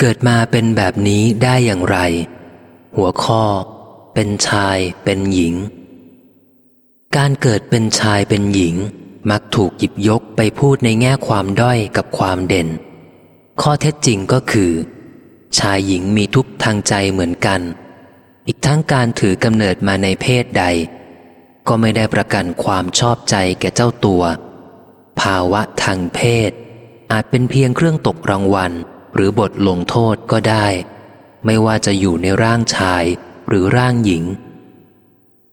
เกิดมาเป็นแบบนี้ได้อย่างไร หัวข้อ เป็นชายเป็นหญิง การเกิดเป็นชายเป็นหญิง มักถูกหยิบยกไปพูดในแง่ความด้อยกับความเด่น ข้อเท็จจริงก็คือ ชายหญิงมีทุกทางใจเหมือนกัน อีกทั้งการถือกำเนิดมาในเพศใด ก็ไม่ได้ประกันความชอบใจแก่เจ้าตัว ภาวะทางเพศ อาจเป็นเพียงเครื่องตกรางวัล หรือบทลงโทษก็ได้ ไม่ว่าจะอยู่ในร่างชายหรือร่างหญิง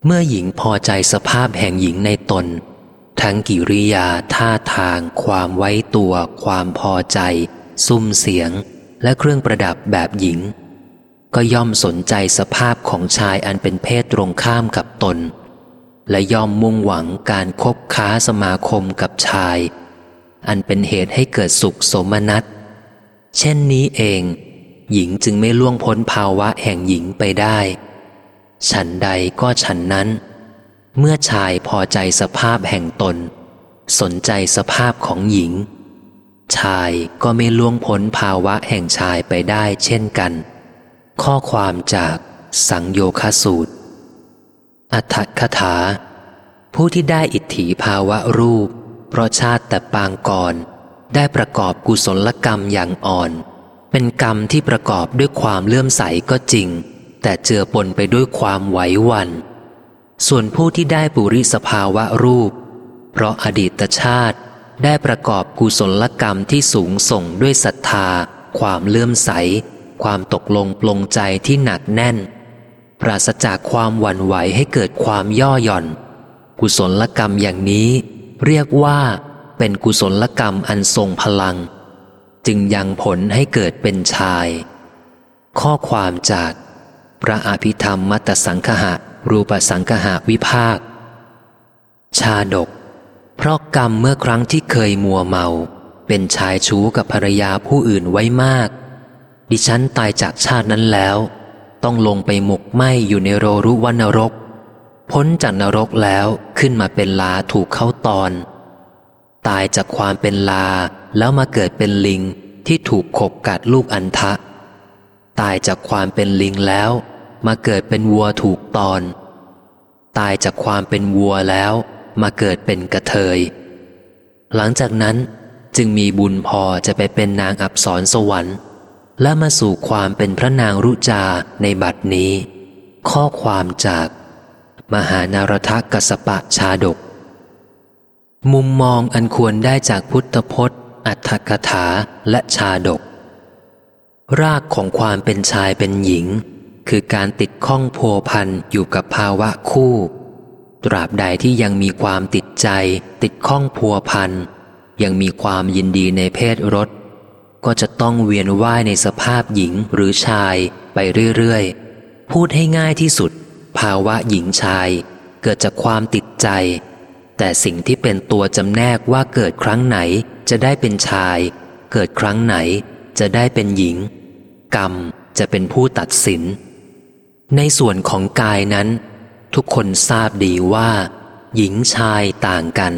เมื่อหญิงพอใจสภาพแห่งหญิงในตน ทั้งกิริยาท่าทาง ความไว้ตัว ความพอใจ ซุ้มเสียง และเครื่องประดับแบบหญิง ก็ย่อมสนใจสภาพของชายอันเป็นเพศตรงข้ามกับตน และย่อมมุ่งหวังการคบค้าสมาคมกับชาย อันเป็นเหตุให้เกิดสุขสมนัต เช่นนี้เอง หญิงจึงไม่ล่วงพ้นภาวะแห่งหญิงไปได้ ฉันใดก็ฉันนั้น เมื่อชายพอใจสภาพแห่งตน สนใจสภาพของหญิง ชายก็ไม่ล่วงพ้นภาวะแห่งชายไปได้เช่นกัน ข้อความจากสังโยคสูตร อัฏฐคถา ผู้ที่ได้อิทธิภาวะรูป เพราะชาติแต่ปางก่อน ได้ประกอบกุศลกรรมอย่างอ่อน เป็นกรรมที่ประกอบด้วยความเลื่อมใสก็จริง แต่เจือปนไปด้วยความไหววัน ส่วนผู้ที่ได้ปุริสภาวะรูป เพราะอดีตชาติได้ประกอบกุศลกรรมที่สูงส่งด้วยศรัทธา ความเลื่อมใส ความตกลงปลงใจที่หนักแน่น ปราศจากความหวั่นไหวให้เกิดความย่อหย่อน กุศลกรรมอย่างนี้ เรียกว่า เป็นกุศลกรรมอันทรงพลัง จึงยังผลให้เกิดเป็นชาย ข้อความจากพระอภิธรรมมัตสังคหะ รูปสังคหะวิภาค ชาดก เพราะกรรมเมื่อครั้งที่เคยมัวเมา เป็นชายชู้กับภรรยาผู้อื่นไว้มาก ดิฉันตายจากชาตินั้นแล้ว ต้องลงไปหมกไหมอยู่ในโรรุวันนรก พ้นจากนรกแล้วขึ้นมาเป็นลาถูกเข้าตอน ตายจากความเป็นลาแล้วมาเกิดเป็นลิงที่ถูกขบกัดลูกอันทะ ตายจากความเป็นลิงแล้ว มาเกิดเป็นวัวถูกตอน ตายจากความเป็นวัวแล้ว มาเกิดเป็นกระเทย หลังจากนั้นจึงมีบุญพอจะไปเป็นนางอับสรสวรรค์ และมาสู่ความเป็นพระนางรุจาในบัดนี้ ข้อความจาก มหานารทกัสปะชาดก มุมมองอันควรได้จากพุทธพจน์ อัตถกถาและชาดก รากของความเป็นชายเป็นหญิง คือการติดข้องโพพันอยู่กับภาวะคู่ ตราบใดที่ยังมีความติดใจ ติดข้องพัวพันยังมีความยินดีในเพศรสก็จะต้องเวียนว่ายในสภาพหญิงหรือชายไปเรื่อยๆ พูดให้ง่ายที่สุด ภาวะหญิงชาย เกิดจากความติดใจ แต่สิ่งที่เป็นตัวจำแนกว่าเกิดครั้งไหนจะได้เป็นชาย เกิดครั้งไหนจะได้เป็นหญิง กรรมจะเป็นผู้ตัดสิน ในส่วนของกายนั้น ทุกคนทราบดีว่า หญิงชายต่างกัน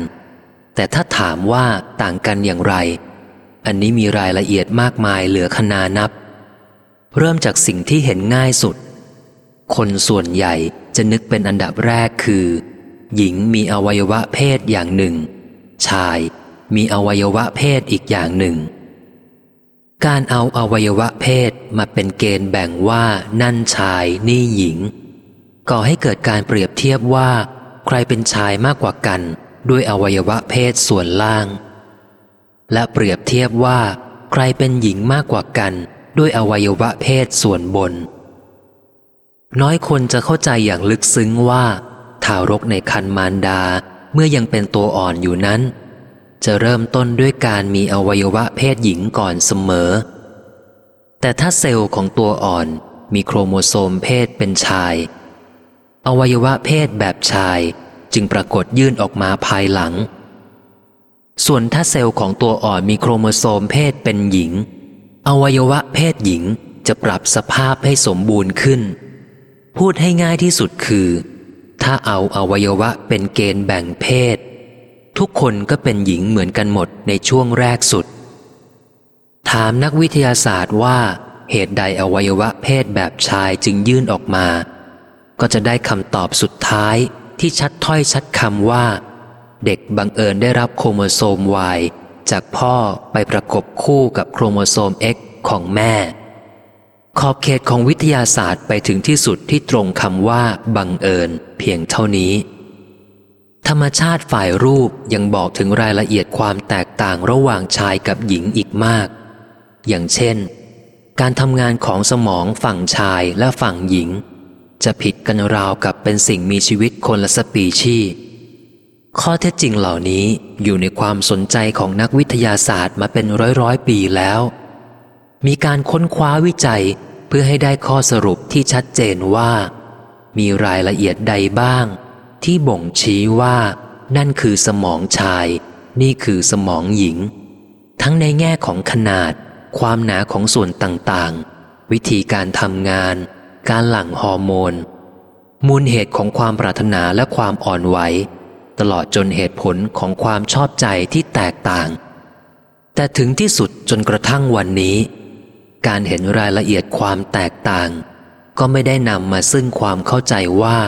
แต่ถ้าถามว่าต่างกันอย่างไร อันนี้มีรายละเอียดมากมายเหลือขนานับ เริ่มจากสิ่งที่เห็นง่ายสุด คนส่วนใหญ่จะนึกเป็นอันดับแรกคือ หญิงมีอวัยวะเพศอย่างหนึ่ง ชายมีอวัยวะเพศอีกอย่างหนึ่ง การเอาอวัยวะเพศมาเป็นเกณฑ์แบ่งว่านั่นชายนี่หญิง ก่อให้เกิดการเปรียบเทียบว่า ใครเป็นชายมากกว่ากัน ด้วยอวัยวะเพศส่วนล่าง และเปรียบเทียบว่า ใครเป็นหญิงมากกว่ากัน ด้วยอวัยวะเพศส่วนบน น้อยคนจะเข้าใจอย่างลึกซึ้งว่า ทารกในคันมารดาเมื่อยังเป็นตัวอ่อนอยู่นั้น จะเริ่มต้นด้วยการมีอวัยวะเพศหญิงก่อนเสมอ แต่ถ้าเซลล์ของตัวอ่อนมีโครโมโซมเพศเป็นชาย อวัยวะเพศแบบชายจึงปรากฏยื่นออกมาภายหลัง ส่วนถ้าเซลล์ของตัวอ่อนมีโครโมโซมเพศเป็นหญิง อวัยวะเพศหญิงจะปรับสภาพให้สมบูรณ์ขึ้น พูดให้ง่ายที่สุดคือ ถ้าเอาอวัยวะเป็นเกณฑ์แบ่งเพศ ทุกคนก็เป็นหญิงเหมือนกันหมดในช่วงแรกสุด ถามนักวิทยาศาสตร์ว่าเหตุใดอวัยวะเพศแบบชายจึงยื่นออกมา ก็จะได้คำตอบสุดท้ายที่ชัดถ้อยชัดคำว่า เด็กบังเอิญได้รับโครโมโซม Y จากพ่อไปประกบคู่กับโครโมโซม X ของแม่ ขอบเขตของวิทยาศาสตร์ไปถึงที่สุดที่ตรงคำว่าบังเอิญ เพียงเท่านี้ ธรรมชาติฝ่ายรูปยังบอกถึงรายละเอียดความแตกต่างระหว่างชายกับหญิงอีกมาก อย่างเช่น การทำงานของสมองฝั่งชายและฝั่งหญิง จะผิดกันราวกับเป็นสิ่งมีชีวิตคนละสปีชีข้อเท็จจริงเหล่านี้อยู่ในความสนใจของนักวิทยาศาสตร์มาเป็นร้อยร้อยปีแล้ว มีการค้นคว้าวิจัยเพื่อให้ได้ข้อสรุปที่ชัดเจนว่า มีรายละเอียดใดบ้าง ที่บ่งชี้ว่า นั่นคือสมองชาย นี่คือสมองหญิง ทั้งในแง่ของขนาด ความหนาของส่วนต่างๆ วิธีการทำงาน การหลั่งฮอร์โมน มูลเหตุของความปรารถนาและความอ่อนไหวตลอดจนเหตุผลของความชอบใจที่แตกต่าง แต่ถึงที่สุดจนกระทั่งวันนี้ การเห็นรายละเอียดความแตกต่าง ก็ไม่ได้นำมาซึ่งความเข้าใจว่า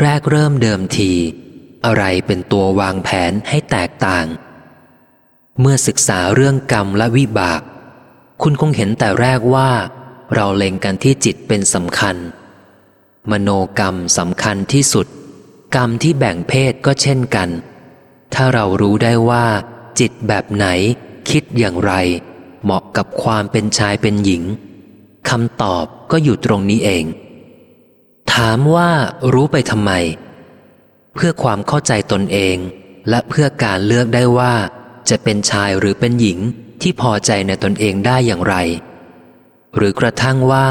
แรกเริ่มเดิมที อะไรเป็นตัววางแผนให้แตกต่าง เมื่อศึกษาเรื่องกรรมและวิบาก คุณคงเห็นแต่แรกว่า เราเล็งกันที่จิตเป็นสำคัญ มโนกรรมสำคัญที่สุด กรรมที่แบ่งเพศก็เช่นกัน ถ้าเรารู้ได้ว่า จิตแบบไหน คิดอย่างไร เหมาะกับความเป็นชายเป็นหญิงคำตอบก็อยู่ตรงนี้เอง ถามว่ารู้ไปทำไม เพื่อความเข้าใจตนเอง และเพื่อการเลือกได้ว่า จะเป็นชายหรือเป็นหญิงที่พอใจในตนเองได้อย่างไร หรือกระทั่งว่า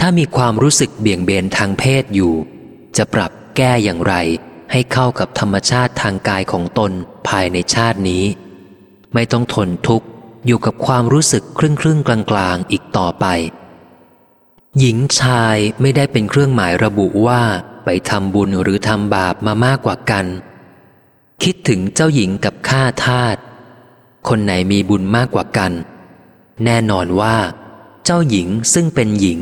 ถ้ามีความรู้สึกเบี่ยงเบนทางเพศอยู่ จะปรับแก้อย่างไร ให้เข้ากับธรรมชาติทางกายของตนภายในชาตินี้ ไม่ต้องทนทุกข์ อยู่กับความรู้สึกครึ่งครึ่งกลางกลางอีกต่อไป หญิงชายไม่ได้เป็นเครื่องหมายระบุว่าไปทำบุญหรือทำบาปมามากกว่ากัน คิดถึงเจ้าหญิงกับข้าทาสคนไหนมีบุญมากกว่ากัน แน่นอนว่า เจ้าหญิงซึ่งเป็นหญิง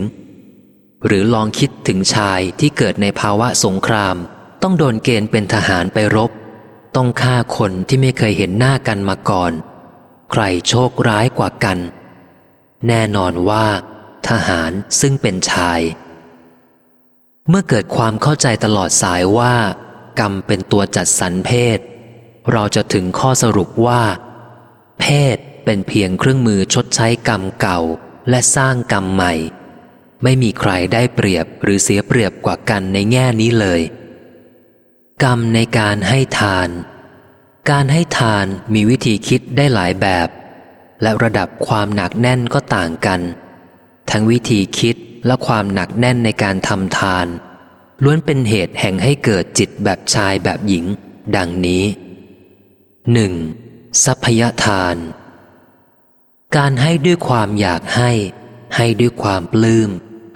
หรือลองคิดถึงชายที่เกิดในภาวะสงคราม ต้องโดนเกณฑ์เป็นทหารไปรบ ต้องฆ่าคนที่ไม่เคยเห็นหน้ากันมาก่อน ใครโชคร้ายกว่ากัน แน่นอนว่า ทหารซึ่งเป็นชาย เมื่อเกิดความเข้าใจตลอดสายว่า กรรมเป็นตัวจัดสรรเพศ เราจะถึงข้อสรุปว่า เพศเป็นเพียงเครื่องมือชดใช้กรรมเก่าและสร้างกรรมใหม่ ไม่มีใครได้เปรียบหรือเสียเปรียบกว่ากันในแง่นี้เลย กรรมในการให้ทาน การให้ทานมีวิธีคิดได้หลายแบบ และระดับความหนักแน่นก็ต่างกัน ทั้งวิธีคิดและความหนักแน่นในการทำทาน ล้วนเป็นเหตุแห่งให้เกิดจิตแบบชายแบบหญิง ดังนี้ 1. ทรัพยทาน การให้ด้วยความอยากให้ ให้ด้วยความปลื้ม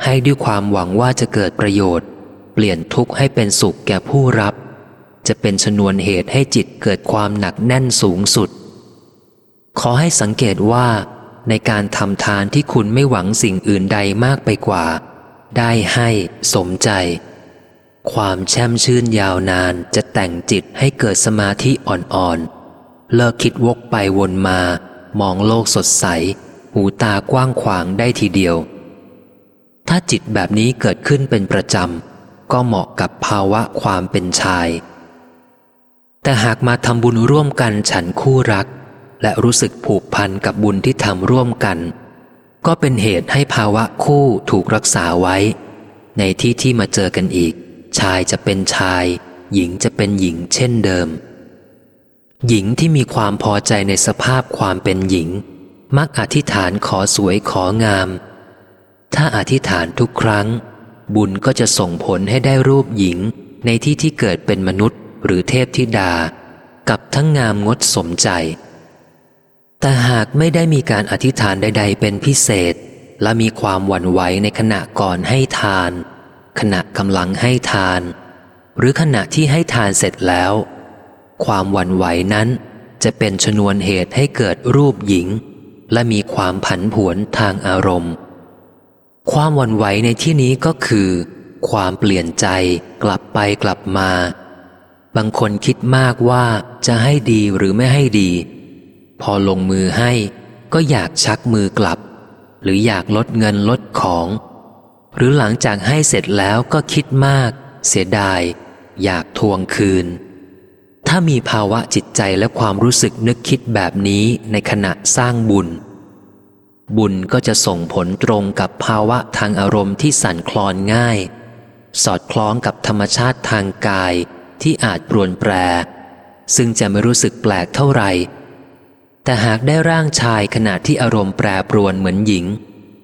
ให้ด้วยความหวังว่าจะเกิดประโยชน์ เปลี่ยนทุกข์ให้เป็นสุขแก่ผู้รับ จะเป็นชนวนเหตุให้จิตเกิดความหนักแน่นสูงสุด ขอให้สังเกตว่า ในการทำทานที่คุณไม่หวังสิ่งอื่นใดมากไปกว่า ได้ให้สมใจ ความแช่มชื่นยาวนานจะแต่งจิตให้เกิดสมาธิอ่อนๆ เลิกคิดวกไปวนมา มองโลกสดใส หูตากว้างขวางได้ทีเดียว ถ้าจิตแบบนี้เกิดขึ้นเป็นประจำก็เหมาะกับภาวะความเป็นชาย แต่หากมาทำบุญร่วมกันฉันคู่รัก และรู้สึกผูกพันกับบุญที่ทำร่วมกัน ก็เป็นเหตุให้ภาวะคู่ถูกรักษาไว้ ในที่ที่มาเจอกันอีก ชายจะเป็นชาย หญิงจะเป็นหญิงเช่นเดิม หญิงที่มีความพอใจในสภาพความเป็นหญิง มักอธิษฐานขอสวยของาม ถ้าอธิษฐานทุกครั้ง บุญก็จะส่งผลให้ได้รูปหญิงในที่ที่เกิดเป็นมนุษย์ หรือเทพธิดา กับทั้งงามงดสมใจ แต่หากไม่ได้มีการอธิษฐานใด ๆ เป็นพิเศษ และมีความหวั่นไหวในขณะก่อนให้ทาน ขณะกำลังให้ทาน หรือขณะที่ให้ทานเสร็จแล้ว ความหวั่นไหวนั้นจะเป็นชนวนเหตุให้เกิดรูปหญิง และมีความผันผวนทางอารมณ์ ความวันไหวในที่นี้ก็คือ ความเปลี่ยนใจกลับไปกลับมา บางคนคิดมากว่าจะให้ดีหรือไม่ให้ดี พอลงมือให้ก็อยากชักมือกลับ หรืออยากลดเงินลดของ หรือหลังจากให้เสร็จแล้วก็คิดมาก เสียดาย อยากทวงคืน ถ้ามีภาวะจิตใจและความรู้สึกนึกคิดแบบนี้ในขณะสร้างบุญ บุญก็จะส่งผลตรงกับภาวะทางอารมณ์ที่สั่นคลอนง่าย สอดคล้องกับธรรมชาติทางกาย ที่อาจปรวนแปร ซึ่งจะไม่รู้สึกแปลกเท่าไหร่ แต่หากได้ร่างชายขณะที่อารมณ์แปรปรวนเหมือนหญิง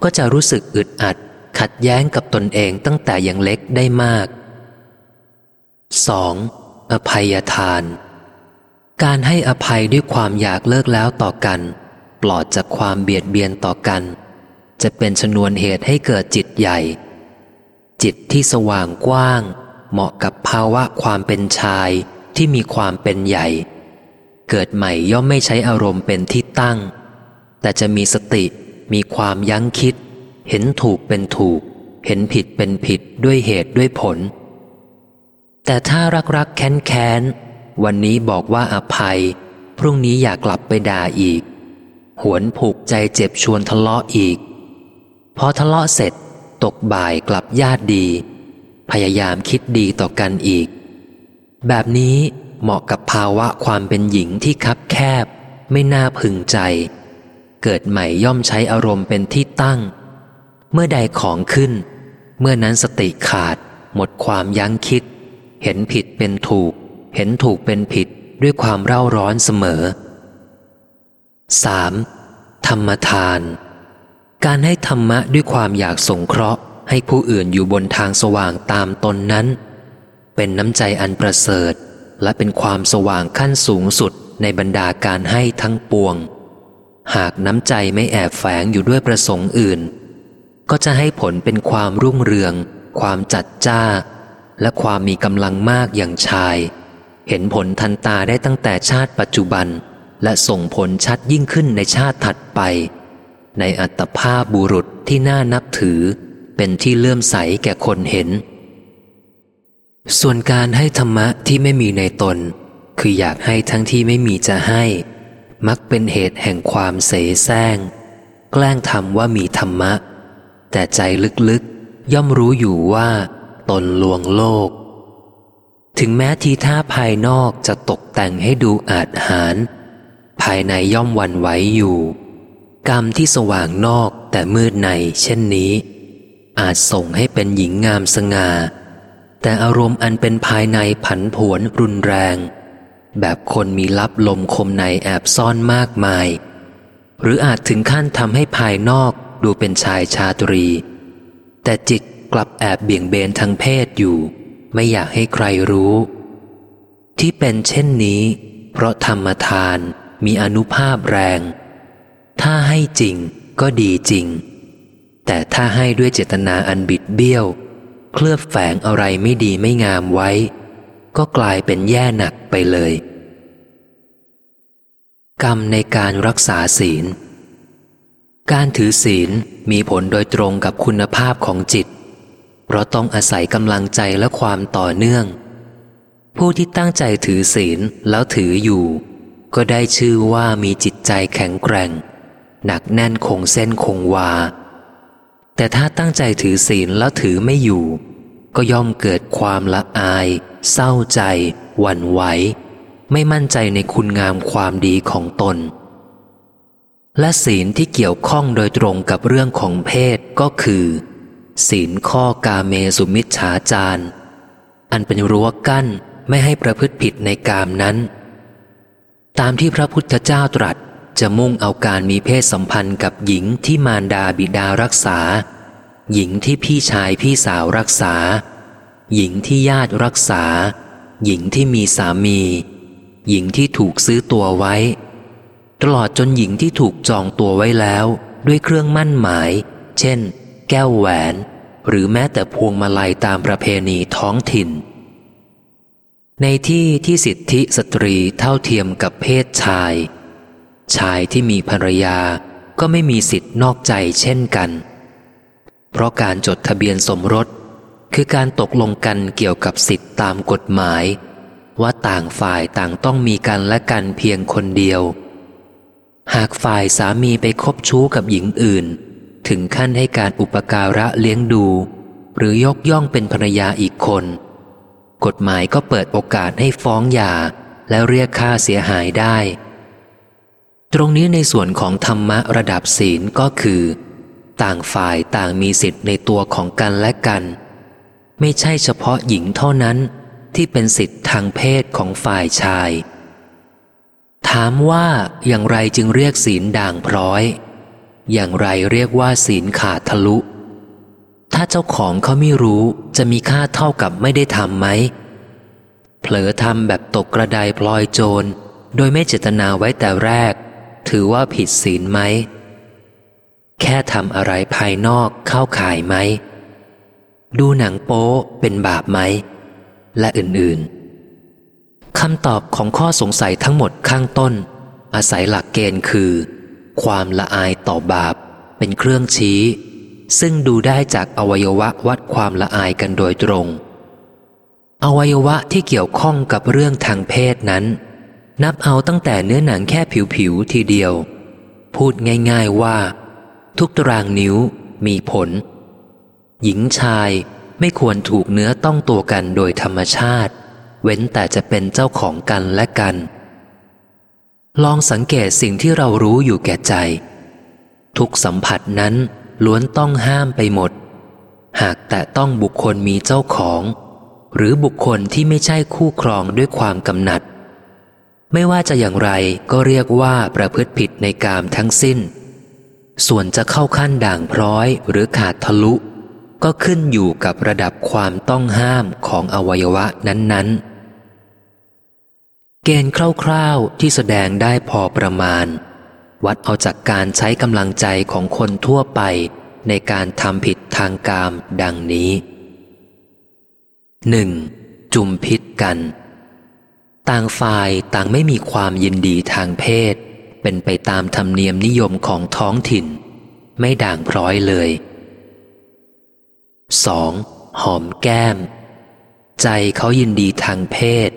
ก็จะรู้สึกอึดอัด ขัดแย้งกับตนเองตั้งแต่ยังเล็กได้มาก 2. อภัยทาน การให้อภัยด้วยความอยากเลิกแล้วต่อกัน ปลอดจากความเบียดเบียนต่อกัน จะเป็นชนวนเหตุให้เกิดจิตใหญ่ จิตที่สว่างกว้าง เหมาะกับภาวะความเป็นชายที่มีความเป็นใหญ่ เกิดใหม่ย่อมไม่ใช้อารมณ์เป็นที่ตั้ง แต่จะมีสติมีความยั้งคิด เห็นถูกเป็นถูก เห็นผิดเป็นผิดด้วยเหตุด้วยผล แต่ถ้ารักรักแค้นแค้นวันนี้บอกว่าอภัย พรุ่งนี้อยากกลับไปด่าอีก หวนผูกใจเจ็บชวนทะเลาะอีก พอทะเลาะเสร็จตกบ่ายกลับญาติดี พยายามคิดดีต่อกันอีก แบบนี้เหมาะกับภาวะความเป็นหญิงที่คับแคบ ไม่น่าพึงใจ เกิดใหม่ย่อมใช้อารมณ์เป็นที่ตั้ง เมื่อใดของขึ้น เมื่อนั้นสติขาด หมดความยั้งคิด เห็นผิดเป็นถูก เห็นถูกเป็นผิดด้วยความเร่าร้อนเสมอ 3. ธรรมทาน การให้ธรรมะด้วยความอยากสงเคราะห์ ให้ผู้อื่นอยู่บนทางสว่างตามตนนั้น เป็นน้ำใจอันประเสริฐ และเป็นความสว่างขั้นสูงสุดในบรรดาการให้ทั้งปวง หากน้ำใจไม่แอบแฝงอยู่ด้วยประสงค์อื่น ก็จะให้ผลเป็นความรุ่งเรือง ความจัดจ้า และความมีกำลังมากอย่างชาย เห็นผลทันตาได้ตั้งแต่ชาติปัจจุบัน และส่งผลชัดยิ่งขึ้นในชาติถัดไป ในอัตภาพบุรุษที่น่านับถือ เป็นที่เลื่อมใสแก่คนเห็น ส่วนการให้ธรรมะที่ไม่มีในตน คืออยากให้ทั้งที่ไม่มีจะให้ มักเป็นเหตุแห่งความเสแสร้ง แกล้งทำว่ามีธรรมะ แต่ใจลึกๆย่อมรู้อยู่ว่า ตนลวงโลก ถึงแม้ทีท่าภายนอกจะตกแต่งให้ดูอาจหาร ภายในย่อมวันไหวอยู่ กรรมที่สว่างนอกแต่มืดในเช่นนี้ อาจส่งให้เป็นหญิงงามสง่า แต่อารมณ์อันเป็นภายในผันผวนรุนแรง แบบคนมีลับลมคมในแอบซ่อนมากมาย หรืออาจถึงขั้นทำให้ภายนอกดูเป็นชายชาตรี แต่จิตกลับแอบเบี่ยงเบนทางเพศอยู่ ไม่อยากให้ใครรู้ ที่เป็นเช่นนี้ เพราะธรรมทานมีอนุภาพแรง ถ้าให้จริงก็ดีจริง แต่ถ้าให้ด้วยเจตนาอันบิดเบี้ยว เคลือบแฝงอะไรไม่ดีไม่งามไว้ ก็กลายเป็นแย่หนักไปเลย กรรมในการรักษาศีล การถือศีลมีผลโดยตรงกับคุณภาพของจิต เพราะต้องอาศัยกำลังใจและความต่อเนื่อง ผู้ที่ตั้งใจถือศีลแล้วถืออยู่ ก็ได้ชื่อว่ามีจิตใจแข็งแกร่ง หนักแน่นคงเส้นคงวา แต่ถ้าตั้งใจถือศีลแล้วถือไม่อยู่ ก็ย่อมเกิดความละอาย เศร้าใจ หวั่นไหว ไม่มั่นใจในคุณงามความดีของตน และศีลที่เกี่ยวข้องโดยตรงกับเรื่องของเพศก็คือ ศีลข้อกาเมสุมิจฉาจารอันเป็นรั้วกั้นไม่ให้ประพฤติผิดในกามนั้น ตามที่พระพุทธเจ้าตรัส จะมุ่งเอาการมีเพศสัมพันธ์กับหญิงที่มารดาบิดารักษา หญิงที่พี่ชายพี่สาวรักษา หญิงที่ญาติรักษา หญิงที่มีสามี หญิงที่ถูกซื้อตัวไว้ ตลอดจนหญิงที่ถูกจองตัวไว้แล้ว ด้วยเครื่องมั่นหมาย เช่น แก้วแหวน หรือแม้แต่พวงมาลัยตามประเพณีท้องถิ่นในที่ที่สิทธิสตรีเท่าเทียมกับเพศชาย ชายที่มีภรรยาก็ไม่มีสิทธินอกใจเช่นกัน เพราะการจดทะเบียนสมรส คือการตกลงกันเกี่ยวกับสิทธิตามกฎหมาย ว่าต่างฝ่ายต่างต้องมีกันและกันเพียงคนเดียว หากฝ่ายสามีไปคบชู้กับหญิงอื่น ถึงขั้นให้การอุปการะเลี้ยงดู หรือยกย่องเป็นภรรยาอีกคน กฎหมายก็เปิดโอกาสให้ฟ้องหย่าและเรียกค่าเสียหายได้ ตรงนี้ในส่วนของธรรมะระดับศีลก็คือ ต่างฝ่ายต่างมีสิทธิ์ในตัวของกันและกัน ไม่ใช่เฉพาะหญิงเท่านั้นที่เป็นสิทธิ์ทางเพศของฝ่ายชาย ถามว่าอย่างไรจึงเรียกศีลด่างพร้อย อย่างไรเรียกว่าศีลขาดทะลุ ถ้าเจ้าของเขาไม่รู้จะมีค่าเท่ากับไม่ได้ทำไหม เผลอทำแบบตกกระไดพลอยโจร โดยไม่เจตนาไว้แต่แรก ถือว่าผิดศีลไหม แค่ทำอะไรภายนอกเข้าข่ายไหม ดูหนังโป๊เป็นบาปไหม และอื่นๆคำตอบของข้อสงสัยทั้งหมดข้างต้น อาศัยหลักเกณฑ์คือ ความละอายต่อบาปเป็นเครื่องชี้ ซึ่งดูได้จากอวัยวะวัดความละอายกันโดยตรง อวัยวะที่เกี่ยวข้องกับเรื่องทางเพศนั้น นับเอาตั้งแต่เนื้อหนังแค่ผิวๆทีเดียว พูดง่ายๆว่า ทุกตารางนิ้วมีผล หญิงชายไม่ควรถูกเนื้อต้องตัวกันโดยธรรมชาติ เว้นแต่จะเป็นเจ้าของกันและกัน ลองสังเกตสิ่งที่เรารู้อยู่แก่ใจ ทุกสัมผัสนั้นล้วนต้องห้ามไปหมด หากแต่ต้องบุคคลมีเจ้าของ หรือบุคคลที่ไม่ใช่คู่ครองด้วยความกำหนัด ไม่ว่าจะอย่างไรก็เรียกว่าประพฤติผิดในกามทั้งสิ้น ส่วนจะเข้าขั้นด่างพร้อยหรือขาดทะลุ ก็ขึ้นอยู่กับระดับความต้องห้ามของอวัยวะนั้น ๆ เกณฑ์คร่าวๆที่แสดงได้พอประมาณ วัดเอาจากการใช้กำลังใจของคนทั่วไปในการทำผิดทางกามดังนี้ 1. จุมพิษกัน ต่างฝ่ายต่างไม่มีความยินดีทางเพศ เป็นไปตามธรรมเนียมนิยมของท้องถิ่น ไม่ด่างพร้อยเลย 2. หอมแก้ม ใจเขายินดีทางเพศ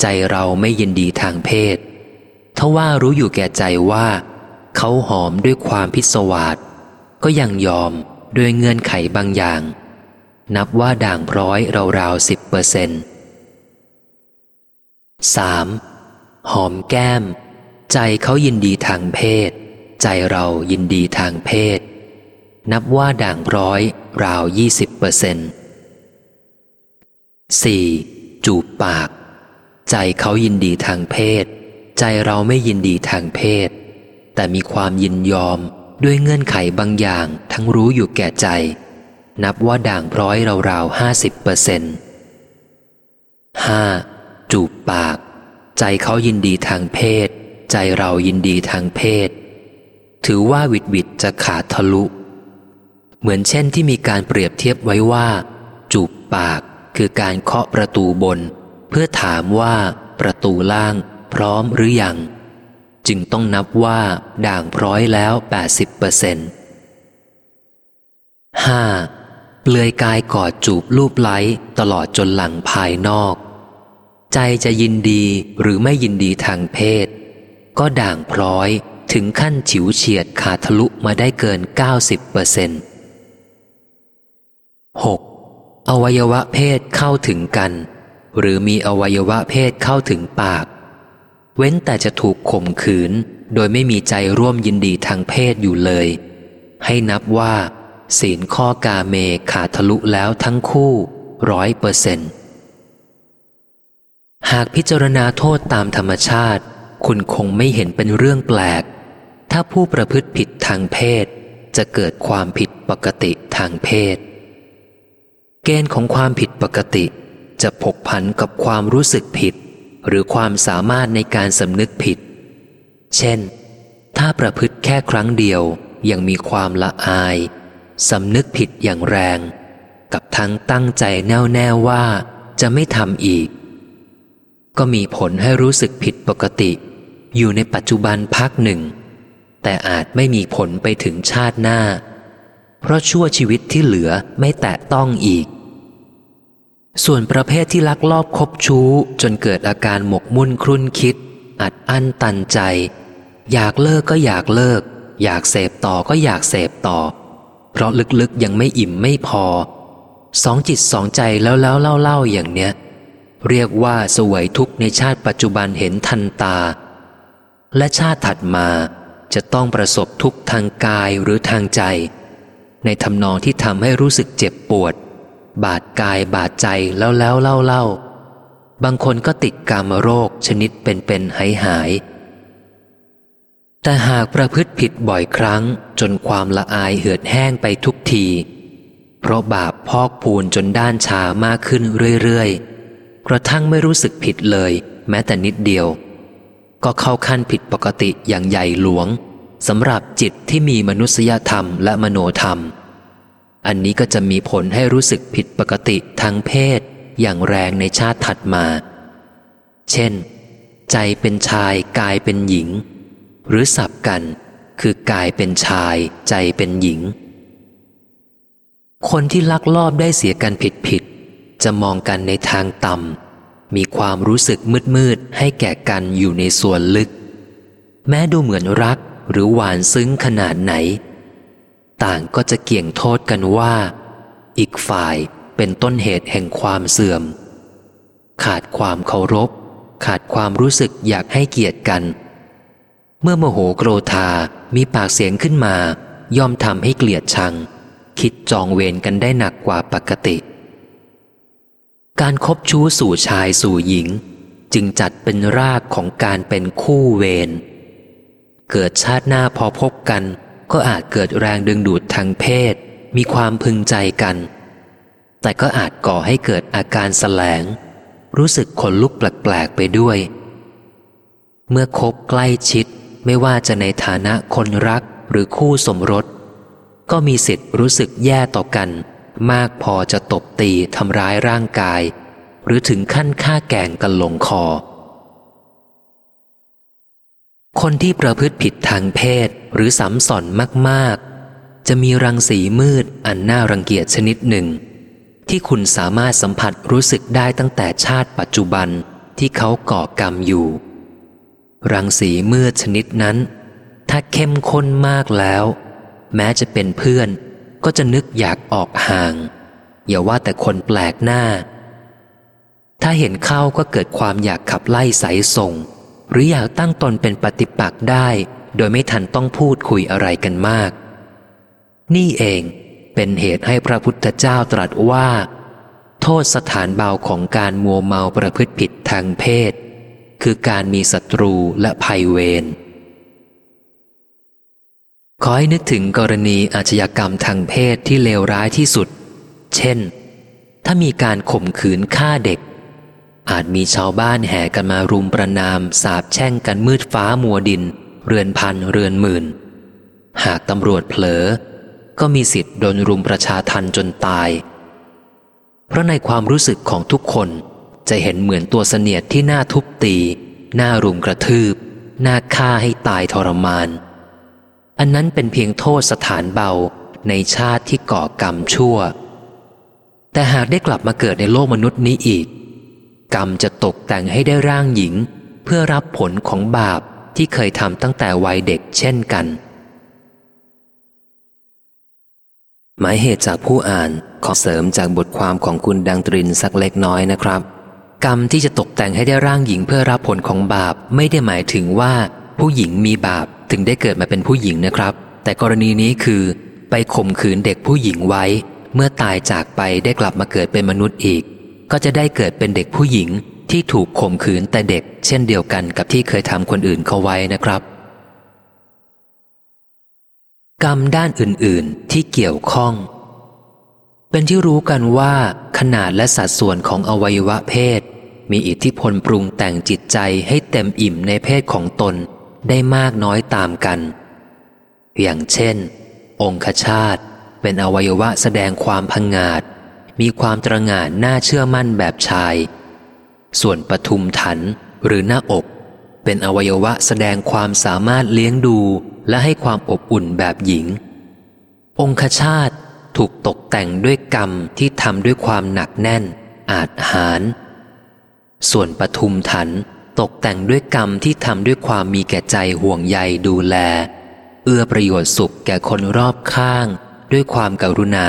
ใจเราไม่ยินดีทางเพศทว่ารู้อยู่แก่ใจว่า เขาหอมด้วยความพิศวาสก็ยังยอมด้วยเงื่อนไขบางอย่าง นับว่าด่างพร้อยราวๆสิบเปอร์เซ็นต์ สามหอมแก้ม ใจเขายินดีทางเพศ ใจเรายินดีทางเพศ นับว่าด่างร้อยราวยี่สิบเปอร์เซนต์สี่จูบปาก ใจเขายินดีทางเพศ ใจเราไม่ยินดีทางเพศ แต่มีความยินยอมด้วยเงื่อนไขบางอย่างทั้งรู้อยู่แก่ใจ นับว่าด่างร้อยราวๆห้าสิบเปอร์เซ็นต์ห้า จูบปาก ใจเขายินดีทางเพศ ใจเรายินดีทางเพศ ถือว่าวิดวิดจะขาดทะลุ เหมือนเช่นที่มีการเปรียบเทียบไว้ว่า จูบปากคือการเคาะประตูบน เพื่อถามว่าประตูล่างพร้อมหรือยัง จึงต้องนับว่าด่างพร้อยแล้ว 80เปอร์เซ็นต์ห้าเปลือยกายกอดจูบรูปไล้ตลอดจนหลังภายนอก ใจจะยินดีหรือไม่ยินดีทางเพศ ก็ด่างพร้อยถึงขั้นฉิวเฉียดขาดทะลุมาได้เกิน 90เปอร์เซ็นต์หกอวัยวะเพศเข้าถึงกัน หรือมีอวัยวะเพศเข้าถึงปาก เว้นแต่จะถูกข่มขืน โดยไม่มีใจร่วมยินดีทางเพศอยู่เลย ให้นับว่า ศีลข้อกาเมขาดทะลุแล้วทั้งคู่ร้อยเปอร์เซ็นต์ หากพิจารณาโทษตามธรรมชาติ คุณคงไม่เห็นเป็นเรื่องแปลก ถ้าผู้ประพฤติผิดทางเพศ จะเกิดความผิดปกติทางเพศ เกณฑ์ของความผิดปกติ จะผกผันกับความรู้สึกผิด หรือความสามารถในการสำนึกผิด เช่น ถ้าประพฤติแค่ครั้งเดียวยังมีความละอายสำนึกผิดอย่างแรง กับทั้งตั้งใจแน่วแน่ว่าจะไม่ทำอีก ก็มีผลให้รู้สึกผิดปกติ อยู่ในปัจจุบันพักหนึ่ง แต่อาจไม่มีผลไปถึงชาติหน้า เพราะชั่วชีวิตที่เหลือไม่แตะต้องอีก ส่วนประเภทที่ลักลอบคบชู้จนเกิดอาการหมกมุ่นครุ่นคิด อัดอั้นตันใจ อยากเลิกก็อยากเลิก อยากเสพต่อก็อยากเสพต่อ เพราะลึกๆยังไม่อิ่มไม่พอสองจิตสองใจแล้วแล้วเล่าเล่าอย่างเนี้ย เรียกว่าสวยทุกในชาติปัจจุบันเห็นทันตา และชาติถัดมาจะต้องประสบทุกทางกายหรือทางใจ ในทำนองที่ทำให้รู้สึกเจ็บปวด บาดกายบาดใจแล้วแล้วเล่าเล่าบางคนก็ติดกามโรคชนิดเป็นๆหายหาย แต่หากประพฤติผิดบ่อยครั้ง จนความละอายเหือดแห้งไปทุกที เพราะบาปพอกพูนจนด้านชามากขึ้นเรื่อยๆ กระทั่งไม่รู้สึกผิดเลย แม้แต่นิดเดียว ก็เข้าขั้นผิดปกติอย่างใหญ่หลวงสำหรับจิตที่มีมนุษยธรรมและมโนธรรม อันนี้ก็จะมีผลให้รู้สึกผิดปกติทางเพศ อย่างแรงในชาติถัดมา เช่น ใจเป็นชายกายเป็นหญิง หรือสับกัน คือกายเป็นชาย ใจเป็นหญิง คนที่ลักลอบได้เสียกันผิดผิด จะมองกันในทางต่ำ มีความรู้สึกมืดมืดให้แก่กันอยู่ในส่วนลึก แม้ดูเหมือนรักหรือหวานซึ้งขนาดไหน ต่างก็จะเกี่ยงโทษกันว่า อีกฝ่ายเป็นต้นเหตุแห่งความเสื่อม ขาดความเคารพ ขาดความรู้สึกอยากให้เกียรติกัน เมื่อโมโหโกรธา มีปากเสียงขึ้นมา ย่อมทำให้เกลียดชัง คิดจองเวรกันได้หนักกว่าปกติ การคบชู้สู่ชายสู่หญิง จึงจัดเป็นรากของการเป็นคู่เวรเกิดชาติหน้าพอพบกัน ก็อาจเกิดแรงดึงดูดทางเพศ มีความพึงใจกัน แต่ก็อาจก่อให้เกิดอาการแสลง รู้สึกขนลุกแปลกๆไปด้วย เมื่อคบใกล้ชิดไม่ว่าจะในฐานะคนรักหรือคู่สมรส ก็มีสิทธิ์รู้สึกแย่ต่อกัน มากพอจะตบตีทำร้ายร่างกาย หรือถึงขั้นฆ่าแกงกันลงคอ คนที่ประพฤติผิดทางเพศหรือสัมสอนมากๆ จะมีรังสีมืดอันน่ารังเกียจชนิดหนึ่ง ที่คุณสามารถสัมผัสรู้สึกได้ตั้งแต่ชาติปัจจุบันที่เขาก่อกรรมอยู่ รังสีมืดชนิดนั้น ถ้าเข้มข้นมากแล้ว แม้จะเป็นเพื่อน ก็จะนึกอยากออกห่าง อย่าว่าแต่คนแปลกหน้า ถ้าเห็นเข้าก็เกิดความอยากขับไล่สายส่ง หรืออยากตั้งตนเป็นปฏิปักษ์ได้ โดยไม่ทันต้องพูดคุยอะไรกันมาก นี่เองเป็นเหตุให้พระพุทธเจ้าตรัสว่า โทษสถานเบาของการมัวเมาประพฤติผิดทางเพศ คือการมีศัตรูและภัยเวร ขอให้นึกถึงกรณีอาชญากรรมทางเพศที่เลวร้ายที่สุด เช่น ถ้ามีการข่มขืนฆ่าเด็ก อาจมีชาวบ้านแห่กันมารุมประนาม สาบแช่งกันมืดฟ้ามัวดิน เรือนพันเรือนหมื่น หากตำรวจเผลอ ก็มีสิทธิ์โดนรุมประชาทันจนตาย เพราะในความรู้สึกของทุกคนจะเห็นเหมือนตัวเสนียดที่น่าทุบตี น่ารุมกระทืบ น่าฆ่าให้ตายทรมาน อันนั้นเป็นเพียงโทษสถานเบาในชาติที่ก่อกรรมชั่ว แต่หากได้กลับมาเกิดในโลกมนุษย์นี้อีก กรรมจะตกแต่งให้ได้ร่างหญิง เพื่อรับผลของบาปที่เคยทำตั้งแต่วัยเด็กเช่นกัน หมายเหตุจากผู้อ่านขอเสริมจากบทความของคุณดังตรินสักเล็กน้อยนะครับ กรรมที่จะตกแต่งให้ได้ร่างหญิงเพื่อรับผลของบาปไม่ได้หมายถึงว่า ผู้หญิงมีบาป ถึงได้เกิดมาเป็นผู้หญิงนะครับ แต่กรณีนี้คือ ไปข่มขืนเด็กผู้หญิงไว้ เมื่อตายจากไปได้กลับมาเกิดเป็นมนุษย์อีก ก็จะได้เกิดเป็นเด็กผู้หญิงที่ถูกข่มขืนแต่เด็ก เช่นเดียวกันกับที่เคยทำคนอื่นเขาไว้นะครับ กรรมด้านอื่น ๆ ที่เกี่ยวข้อง เป็นที่รู้กันว่า ขนาดและสัดส่วนของอวัยวะเพศ มีอิทธิพลปรุงแต่งจิตใจให้เต็มอิ่มในเพศของตน ได้มากน้อยตามกัน อย่างเช่น องคชาตเป็นอวัยวะแสดงความพังงาด มีความตระหง่านน่าเชื่อมั่นแบบชาย ส่วนปทุมถันหรือหน้าอก เป็นอวัยวะแสดงความสามารถเลี้ยงดูและให้ความอบอุ่นแบบหญิง องคชาตถูกตกแต่งด้วยกรรมที่ทำด้วยความหนักแน่น อาจหาร ส่วนปทุมถัน ตกแต่งด้วยกรรมที่ทำด้วยความมีแก่ใจห่วงใยดูแล เอื้อประโยชน์สุขแก่คนรอบข้าง ด้วยความกรุณา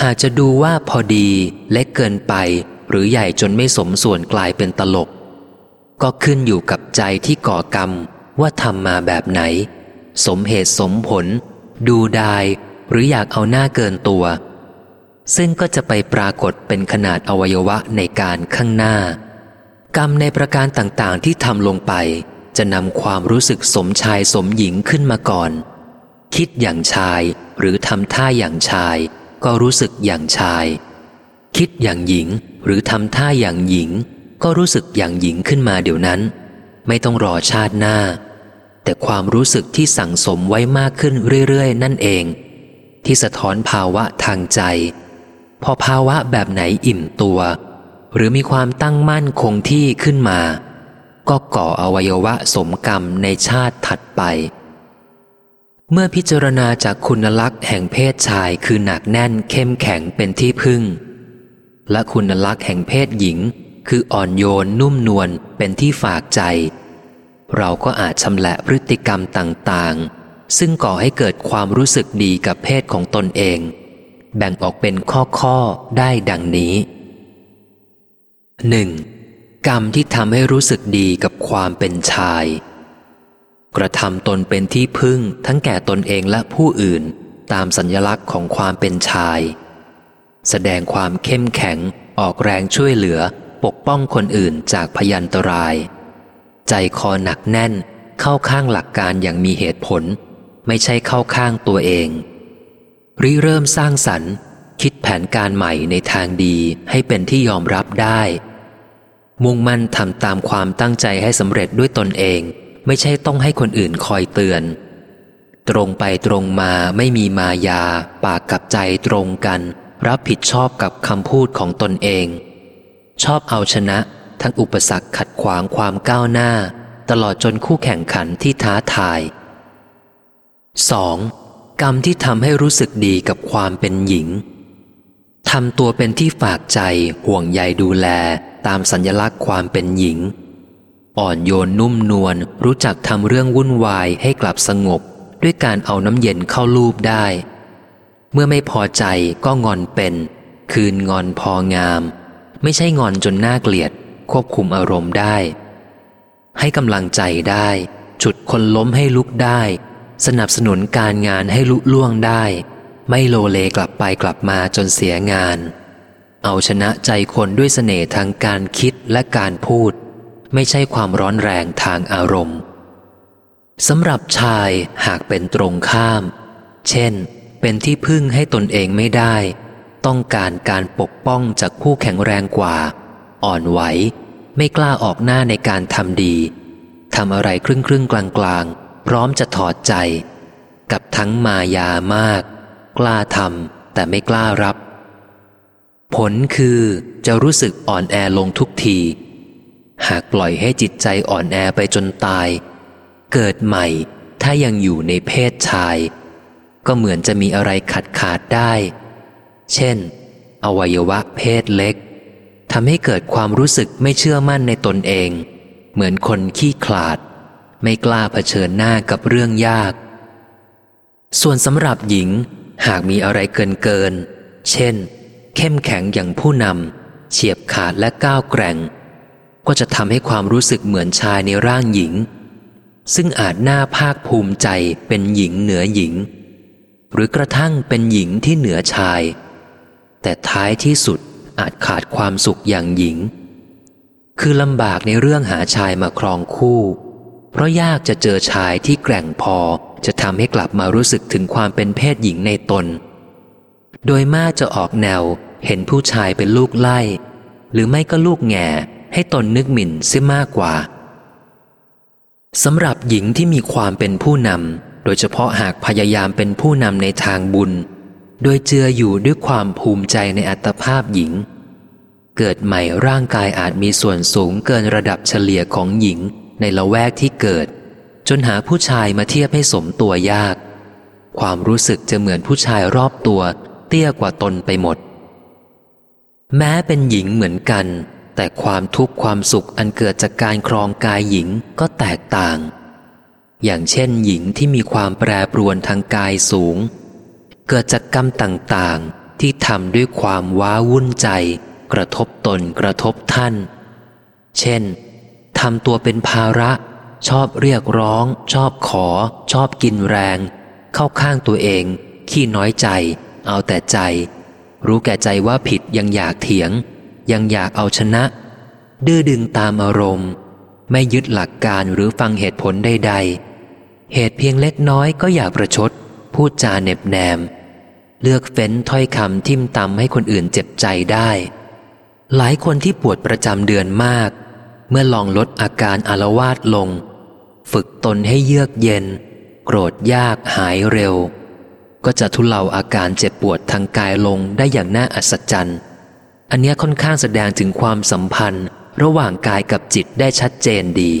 หากจะดูว่าพอดีเล็กเกินไป หรือใหญ่จนไม่สมส่วนกลายเป็นตลก ก็ขึ้นอยู่กับใจที่ก่อกรรมว่าทำมาแบบไหน สมเหตุสมผล ดูดายหรืออยากเอาหน้าเกินตัว ซึ่งก็จะไปปรากฏเป็นขนาดอวัยวะในการข้างหน้า กรรมในประการต่างๆ ที่ทำลงไป จะนำความรู้สึกสมชายสมหญิงขึ้นมาก่อน คิดอย่างชายหรือทำท่าอย่างชาย ก็รู้สึกอย่างชาย คิดอย่างหญิงหรือทำท่าอย่างหญิง ก็รู้สึกอย่างหญิงขึ้นมาเดี๋ยวนั้น ไม่ต้องรอชาติหน้า แต่ความรู้สึกที่สั่งสมไว้มากขึ้นเรื่อยๆ นั่นเอง ที่สะท้อนภาวะทางใจ พอภาวะแบบไหนอิ่มตัว หรือมีความตั้งมั่นคงที่ขึ้นมา ก็ก่ออวัยวะสมกรรมในชาติถัดไป เมื่อพิจารณาจากคุณลักษณ์แห่งเพศชายคือหนักแน่นเข้มแข็งเป็นที่พึ่ง และคุณลักษณ์แห่งเพศหญิง คืออ่อนโยนนุ่มนวลเป็นที่ฝากใจ เราก็อาจชำละพฤติกรรมต่างๆ ซึ่งก่อให้เกิดความรู้สึกดีกับเพศของตนเอง แบ่งออกเป็นข้อๆได้ดังนี้ 1. กรรมที่ทำให้รู้สึกดีกับความเป็นชาย กระทำตนเป็นที่พึ่งทั้งแก่ตนเองและผู้อื่น ตามสัญลักษณ์ของความเป็นชาย แสดงความเข้มแข็ง ออกแรงช่วยเหลือ ปกป้องคนอื่นจากพยันตราย ใจคอหนักแน่น เข้าข้างหลักการอย่างมีเหตุผล ไม่ใช่เข้าข้างตัวเอง ริเริ่มสร้างสรรค์ คิดแผนการใหม่ในทางดีให้เป็นที่ยอมรับได้ มุ่งมั่นทำตามความตั้งใจให้สำเร็จด้วยตนเอง ไม่ใช่ต้องให้คนอื่นคอยเตือน ตรงไปตรงมาไม่มีมายา ปากกับใจตรงกัน รับผิดชอบกับคำพูดของตนเอง ชอบเอาชนะ ทั้งอุปสรรคขัดขวางความก้าวหน้า ตลอดจนคู่แข่งขันที่ท้าทาย 2. กรรมที่ทำให้รู้สึกดีกับความเป็นหญิง ทำตัวเป็นที่ฝากใจห่วงใยดูแลตามสัญลักษณ์ความเป็นหญิง อ่อนโยนนุ่มนวลรู้จักทำเรื่องวุ่นวายให้กลับสงบ ด้วยการเอาน้ำเย็นเข้าลูบได้ เมื่อไม่พอใจก็งอนเป็น คืนงอนพองาม ไม่ใช่งอนจนน่าเกลียด ควบคุมอารมณ์ได้ ให้กำลังใจได้ จุดคนล้มให้ลุกได้ สนับสนุนการงานให้ลุล่วงได้ ไม่โลเลกลับไปกลับมาจนเสียงาน เอาชนะใจคนด้วยเสน่ห์ทางการคิดและการพูด ไม่ใช่ความร้อนแรงทางอารมณ์สำหรับชายหากเป็นตรงข้าม เช่น เป็นที่พึ่งให้ตนเองไม่ได้ ต้องการการปกป้องจากผู้แข็งแรงกว่า อ่อนไหว ไม่กล้าออกหน้าในการทำดีทำอะไรครึ่งครึ่งกลางกลางพร้อมจะถอดใจ กับทั้งมายามาก กล้าทำแต่ไม่กล้ารับ ผลคือจะรู้สึกอ่อนแอลงทุกที หากปล่อยให้จิตใจอ่อนแอไปจนตาย เกิดใหม่ถ้ายังอยู่ในเพศชาย ก็เหมือนจะมีอะไรขัดขาดได้ เช่น อวัยวะเพศเล็กทำให้เกิดความรู้สึกไม่เชื่อมั่นในตนเอง เหมือนคนขี้ขลาด ไม่กล้าเผชิญหน้ากับเรื่องยาก ส่วนสำหรับหญิง หากมีอะไรเกินเกิน เช่น เข้มแข็งอย่างผู้นำเฉียบขาดและก้าวแกร่ง ก็จะทำให้ความรู้สึกเหมือนชายในร่างหญิง ซึ่งอาจน่าภาคภูมิใจเป็นหญิงเหนือหญิง หรือกระทั่งเป็นหญิงที่เหนือชาย แต่ท้ายที่สุดอาจขาดความสุขอย่างหญิง คือลำบากในเรื่องหาชายมาครองคู่ เพราะยากจะเจอชายที่แกร่งพอ จะทำให้กลับมารู้สึกถึงความเป็นเพศหญิงในตน โดยมากจะออกแนวเห็นผู้ชายเป็นลูกไล่ หรือไม่ก็ลูกแง่ให้ตนนึกหมิ่นเสียมากกว่าสำหรับหญิงที่มีความเป็นผู้นำ โดยเฉพาะหากพยายามเป็นผู้นำในทางบุญ โดยเจืออยู่ด้วยความภูมิใจในอัตภาพหญิง เกิดใหม่ร่างกายอาจมีส่วนสูงเกินระดับเฉลี่ยของหญิงในละแวกที่เกิด จนหาผู้ชายมาเทียบให้สมตัวยาก ความรู้สึกจะเหมือนผู้ชายรอบตัว เตี้ยกว่าตนไปหมด แม้เป็นหญิงเหมือนกัน แต่ความทุกข์ความสุขอันเกิดจากการครองกายหญิงก็แตกต่าง อย่างเช่นหญิงที่มีความแปรปรวนทางกายสูง เกิดจากกรรมต่างๆ ที่ทำด้วยความว้าวุ่นใจ กระทบตนกระทบท่าน เช่นทำตัวเป็นภาระ ชอบเรียกร้อง ชอบขอ ชอบกินแรง เข้าข้างตัวเอง ขี้น้อยใจ เอาแต่ใจ รู้แก่ใจว่าผิดยังอยากเถียง ยังอยากเอาชนะ ดื้อดึงตามอารมณ์ ไม่ยึดหลักการหรือฟังเหตุผลใดๆ เหตุเพียงเล็กน้อยก็อยากประชด พูดจาเหน็บแนม เลือกเฟ้นถ้อยคำทิ่มตำให้คนอื่นเจ็บใจได้ หลายคนที่ปวดประจำเดือนมาก เมื่อลองลดอาการอารวาสลง ฝึกตนให้เยือกเย็น โกรธยากหายเร็ว ก็จะทุเลาอาการเจ็บปวดทางกายลงได้อย่างน่าอัศจรรย์ อันนี้ค่อนข้างแสดงถึงความสัมพันธ์ ระหว่างกายกับจิตได้ชัดเจนดี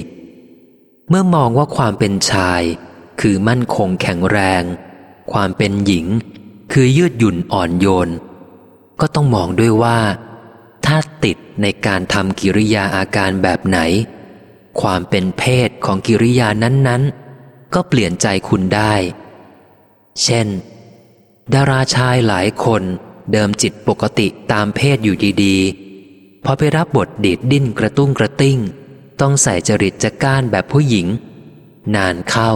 เมื่อมองว่าความเป็นชาย คือมั่นคงแข็งแรง ความเป็นหญิง คือยืดหยุ่นอ่อนโยน ก็ต้องมองด้วยว่า ถ้าติดในการทำกิริยาอาการแบบไหน ความเป็นเพศของกิริยานั้นๆ ก็เปลี่ยนใจคุณได้ เช่น ดาราชายหลายคนเดิมจิตปกติตามเพศอยู่ดีๆ พอไปรับบทดีดดิ้นกระตุ้งกระติ้ง ต้องใส่จริตจัก้านแบบผู้หญิง นานเข้า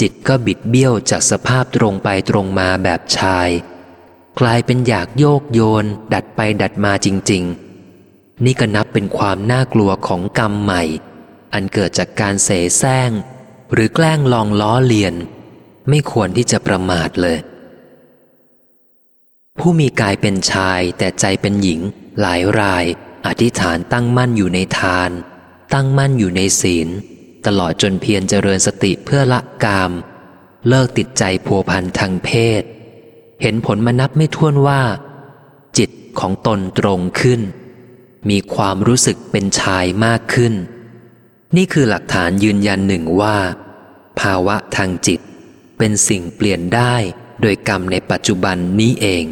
จิตก็บิดเบี้ยวจากสภาพตรงไปตรงมาแบบชาย กลายเป็นอยากโยกโยน ดัดไปดัดมาจริง ๆ นี่ก็นับเป็นความน่ากลัวของกรรมใหม่ อันเกิดจากการเสแสร้ง หรือแกล้งลองล้อเลียน ไม่ควรที่จะประมาทเลย ผู้มีกายเป็นชายแต่ใจเป็นหญิง หลายราย อธิษฐานตั้งมั่นอยู่ในทาน ตั้งมั่นอยู่ในศีล ตลอดจนเพียรเจริญสติเพื่อละกาม เลิกติดใจพัวพันทางเพศ เห็นผลมานับไม่ถ้วนว่า จิตของตนตรงขึ้น มีความรู้สึกเป็นชายมากขึ้น นี่คือหลักฐานยืนยันหนึ่งว่า ภาวะทางจิต เป็นสิ่งเปลี่ยนได้โดยกรรมในปัจจุบันนี้เอง